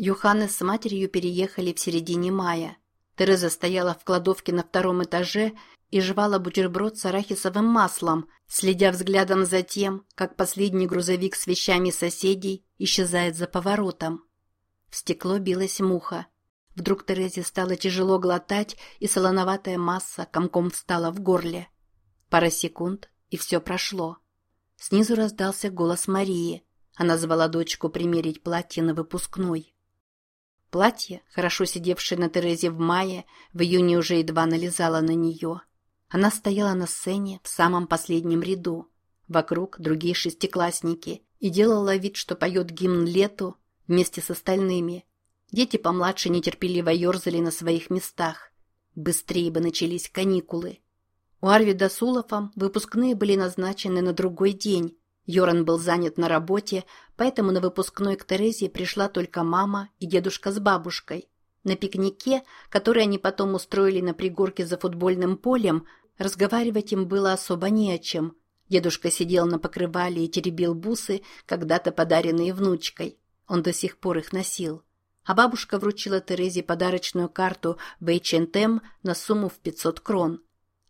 Юханес с матерью переехали в середине мая. Тереза стояла в кладовке на втором этаже и жевала бутерброд с арахисовым маслом, следя взглядом за тем, как последний грузовик с вещами соседей исчезает за поворотом. В стекло билась муха. Вдруг Терезе стало тяжело глотать, и солоноватая масса комком встала в горле. Пара секунд, и все прошло. Снизу раздался голос Марии. Она звала дочку примерить платье на выпускной. Платье, хорошо сидевшее на Терезе в мае, в июне уже едва налезало на нее. Она стояла на сцене в самом последнем ряду. Вокруг другие шестиклассники и делала вид, что поет гимн лету вместе с остальными. Дети помладше нетерпеливо ерзали на своих местах. Быстрее бы начались каникулы. У Арвида с Улафом выпускные были назначены на другой день, Йоран был занят на работе, поэтому на выпускной к Терезе пришла только мама и дедушка с бабушкой. На пикнике, который они потом устроили на пригорке за футбольным полем, разговаривать им было особо не о чем. Дедушка сидел на покрывале и теребил бусы, когда-то подаренные внучкой. Он до сих пор их носил. А бабушка вручила Терезе подарочную карту H&M на сумму в 500 крон.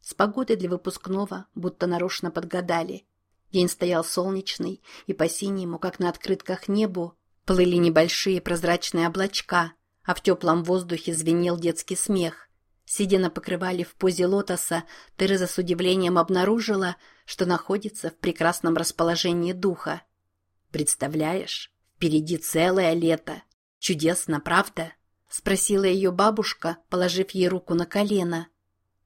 С погодой для выпускного будто нарочно подгадали – День стоял солнечный, и по синему, как на открытках небу, плыли небольшие прозрачные облачка, а в теплом воздухе звенел детский смех. Сидя на покрывале в позе лотоса, Тереза с удивлением обнаружила, что находится в прекрасном расположении духа. «Представляешь, впереди целое лето. Чудесно, правда?» — спросила ее бабушка, положив ей руку на колено.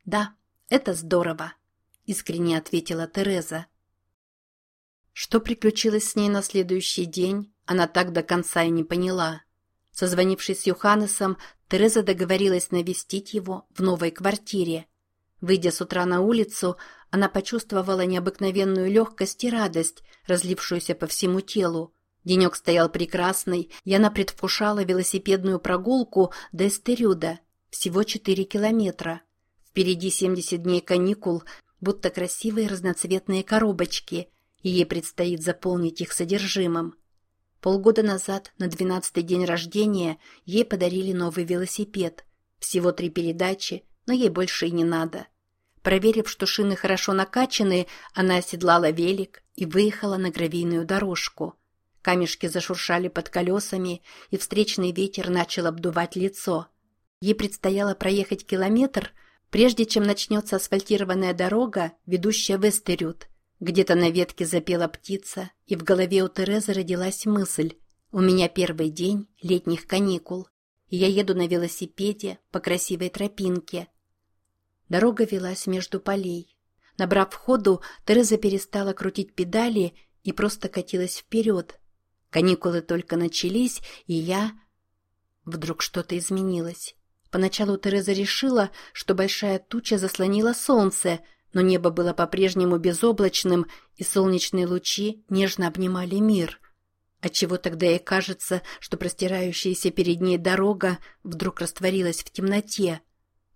«Да, это здорово», — искренне ответила Тереза. Что приключилось с ней на следующий день, она так до конца и не поняла. Созвонившись с Юханесом, Тереза договорилась навестить его в новой квартире. Выйдя с утра на улицу, она почувствовала необыкновенную легкость и радость, разлившуюся по всему телу. Денек стоял прекрасный, и она предвкушала велосипедную прогулку до Эстерюда, всего 4 километра. Впереди 70 дней каникул, будто красивые разноцветные коробочки – и ей предстоит заполнить их содержимым. Полгода назад, на двенадцатый день рождения, ей подарили новый велосипед. Всего три передачи, но ей больше и не надо. Проверив, что шины хорошо накачаны, она оседлала велик и выехала на гравийную дорожку. Камешки зашуршали под колесами, и встречный ветер начал обдувать лицо. Ей предстояло проехать километр, прежде чем начнется асфальтированная дорога, ведущая в Эстерют. Где-то на ветке запела птица, и в голове у Терезы родилась мысль. У меня первый день летних каникул, и я еду на велосипеде по красивой тропинке. Дорога велась между полей. Набрав ходу, Тереза перестала крутить педали и просто катилась вперед. Каникулы только начались, и я... Вдруг что-то изменилось. Поначалу Тереза решила, что большая туча заслонила солнце, но небо было по-прежнему безоблачным, и солнечные лучи нежно обнимали мир. Отчего тогда ей кажется, что простирающаяся перед ней дорога вдруг растворилась в темноте.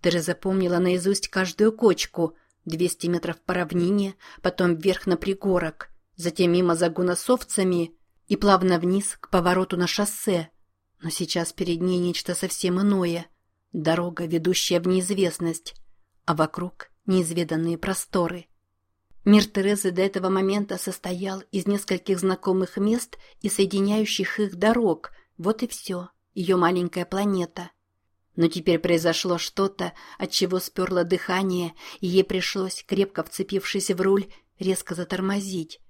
Тереза помнила наизусть каждую кочку, 200 метров по равнине, потом вверх на пригорок, затем мимо загона с овцами и плавно вниз к повороту на шоссе. Но сейчас перед ней нечто совсем иное. Дорога, ведущая в неизвестность, а вокруг неизведанные просторы. Мир Терезы до этого момента состоял из нескольких знакомых мест и соединяющих их дорог. Вот и все, ее маленькая планета. Но теперь произошло что-то, от чего сперло дыхание, и ей пришлось, крепко вцепившись в руль, резко затормозить.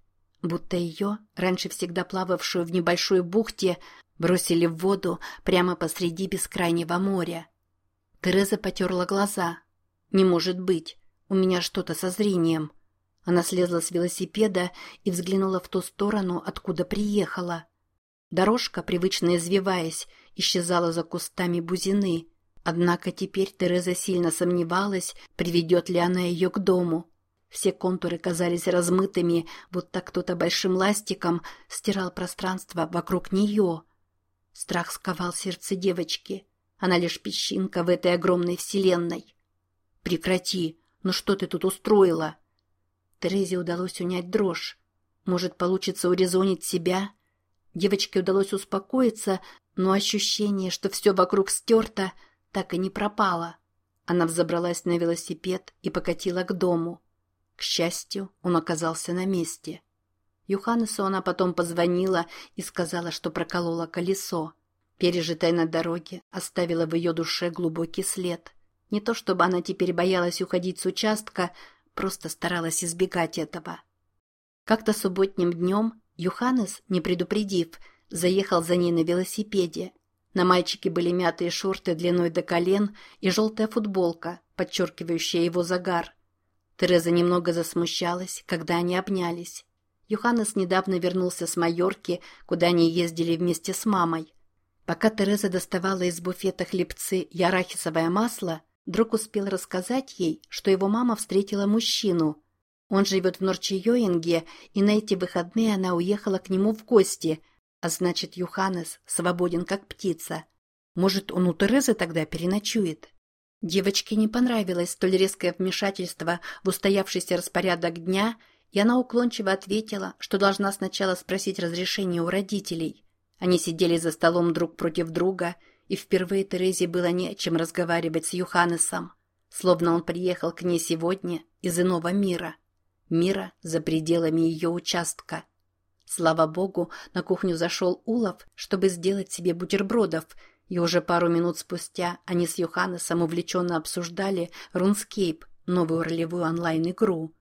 Будто ее, раньше всегда плававшую в небольшой бухте, бросили в воду прямо посреди бескрайнего моря. Тереза потерла глаза. «Не может быть. У меня что-то со зрением. Она слезла с велосипеда и взглянула в ту сторону, откуда приехала. Дорожка, привычно извиваясь, исчезала за кустами бузины. Однако теперь Тереза сильно сомневалась, приведет ли она ее к дому. Все контуры казались размытыми, будто кто-то большим ластиком стирал пространство вокруг нее. Страх сковал сердце девочки. Она лишь песчинка в этой огромной вселенной. «Прекрати!» «Ну что ты тут устроила?» Терезе удалось унять дрожь. Может, получится урезонить себя? Девочке удалось успокоиться, но ощущение, что все вокруг стерто, так и не пропало. Она взобралась на велосипед и покатила к дому. К счастью, он оказался на месте. Юханесу она потом позвонила и сказала, что проколола колесо. Пережитое на дороге оставило в ее душе глубокий след. Не то чтобы она теперь боялась уходить с участка, просто старалась избегать этого. Как-то субботним днем Юханес, не предупредив, заехал за ней на велосипеде. На мальчике были мятые шорты длиной до колен и желтая футболка, подчеркивающая его загар. Тереза немного засмущалась, когда они обнялись. Юханес недавно вернулся с Майорки, куда они ездили вместе с мамой. Пока Тереза доставала из буфета хлебцы и арахисовое масло, друг успел рассказать ей, что его мама встретила мужчину. Он живет в Норчейоинге, и на эти выходные она уехала к нему в гости, а значит, Юханес свободен как птица. Может, он у Терезы тогда переночует? Девочке не понравилось столь резкое вмешательство в устоявшийся распорядок дня, и она уклончиво ответила, что должна сначала спросить разрешение у родителей. Они сидели за столом друг против друга, и впервые Терезе было не о чем разговаривать с Юханесом, словно он приехал к ней сегодня из иного мира, мира за пределами ее участка. Слава богу, на кухню зашел Улов, чтобы сделать себе бутербродов, и уже пару минут спустя они с Юханесом увлеченно обсуждали «Рунскейп», новую ролевую онлайн-игру.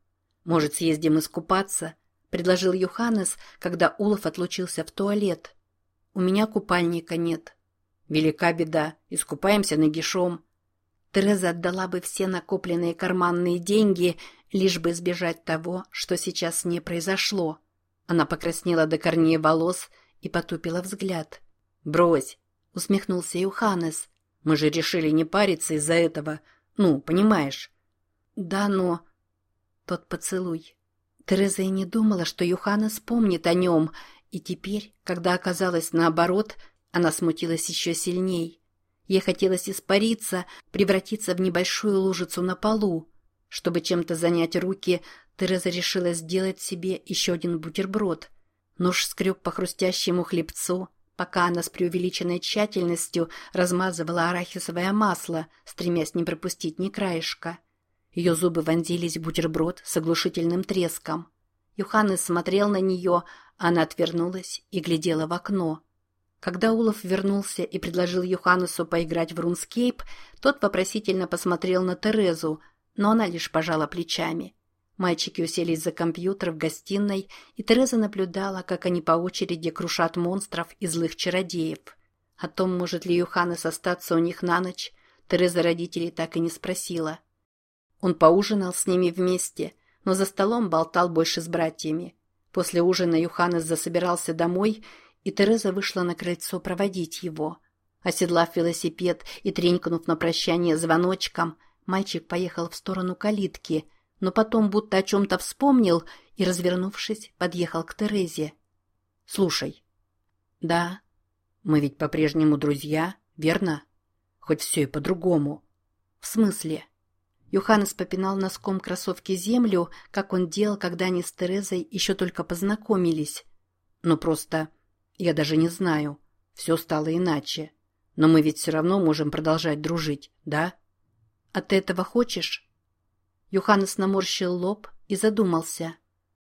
«Может, съездим искупаться?» – предложил Юханес, когда Улов отлучился в туалет. У меня купальника нет. Велика беда, искупаемся нагишом. Тереза отдала бы все накопленные карманные деньги, лишь бы избежать того, что сейчас не произошло. Она покраснела до корней волос и потупила взгляд. «Брось!» — усмехнулся Юханес. «Мы же решили не париться из-за этого. Ну, понимаешь?» «Да, но...» Тот поцелуй. Тереза и не думала, что Юханес помнит о нем — и теперь, когда оказалось наоборот, она смутилась еще сильней. Ей хотелось испариться, превратиться в небольшую лужицу на полу. Чтобы чем-то занять руки, Тереза решила сделать себе еще один бутерброд. Нож скреб по хрустящему хлебцу, пока она с преувеличенной тщательностью размазывала арахисовое масло, стремясь не пропустить ни краешка. Ее зубы вонзились в бутерброд с оглушительным треском. Юханес смотрел на нее, она отвернулась и глядела в окно. Когда Улов вернулся и предложил Юханесу поиграть в рунскейп, тот вопросительно посмотрел на Терезу, но она лишь пожала плечами. Мальчики уселись за компьютер в гостиной, и Тереза наблюдала, как они по очереди крушат монстров и злых чародеев. О том, может ли Юханес остаться у них на ночь, Тереза родителей так и не спросила. Он поужинал с ними вместе, но за столом болтал больше с братьями. После ужина Юханес засобирался домой, и Тереза вышла на крыльцо проводить его. Оседлав велосипед и тренькнув на прощание звоночком, мальчик поехал в сторону калитки, но потом будто о чем-то вспомнил и, развернувшись, подъехал к Терезе. «Слушай». «Да. Мы ведь по-прежнему друзья, верно? Хоть все и по-другому». «В смысле?» Юханес попинал носком кроссовки землю, как он делал, когда они с Терезой еще только познакомились. «Ну просто... Я даже не знаю. Все стало иначе. Но мы ведь все равно можем продолжать дружить, да?» «А ты этого хочешь?» Юханес наморщил лоб и задумался.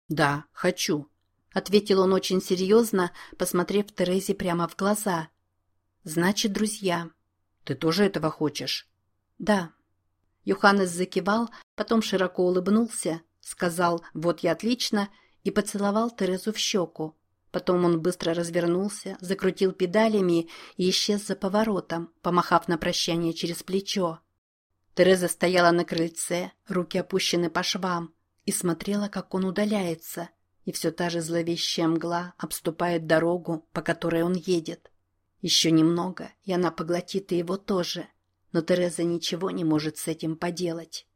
«Да, хочу», — ответил он очень серьезно, посмотрев Терезе прямо в глаза. «Значит, друзья». «Ты тоже этого хочешь?» «Да». Юханес закивал, потом широко улыбнулся, сказал «Вот я отлично» и поцеловал Терезу в щеку. Потом он быстро развернулся, закрутил педалями и исчез за поворотом, помахав на прощание через плечо. Тереза стояла на крыльце, руки опущены по швам, и смотрела, как он удаляется, и все та же зловещая мгла обступает дорогу, по которой он едет. Еще немного, и она поглотит и его тоже — но Тереза ничего не может с этим поделать.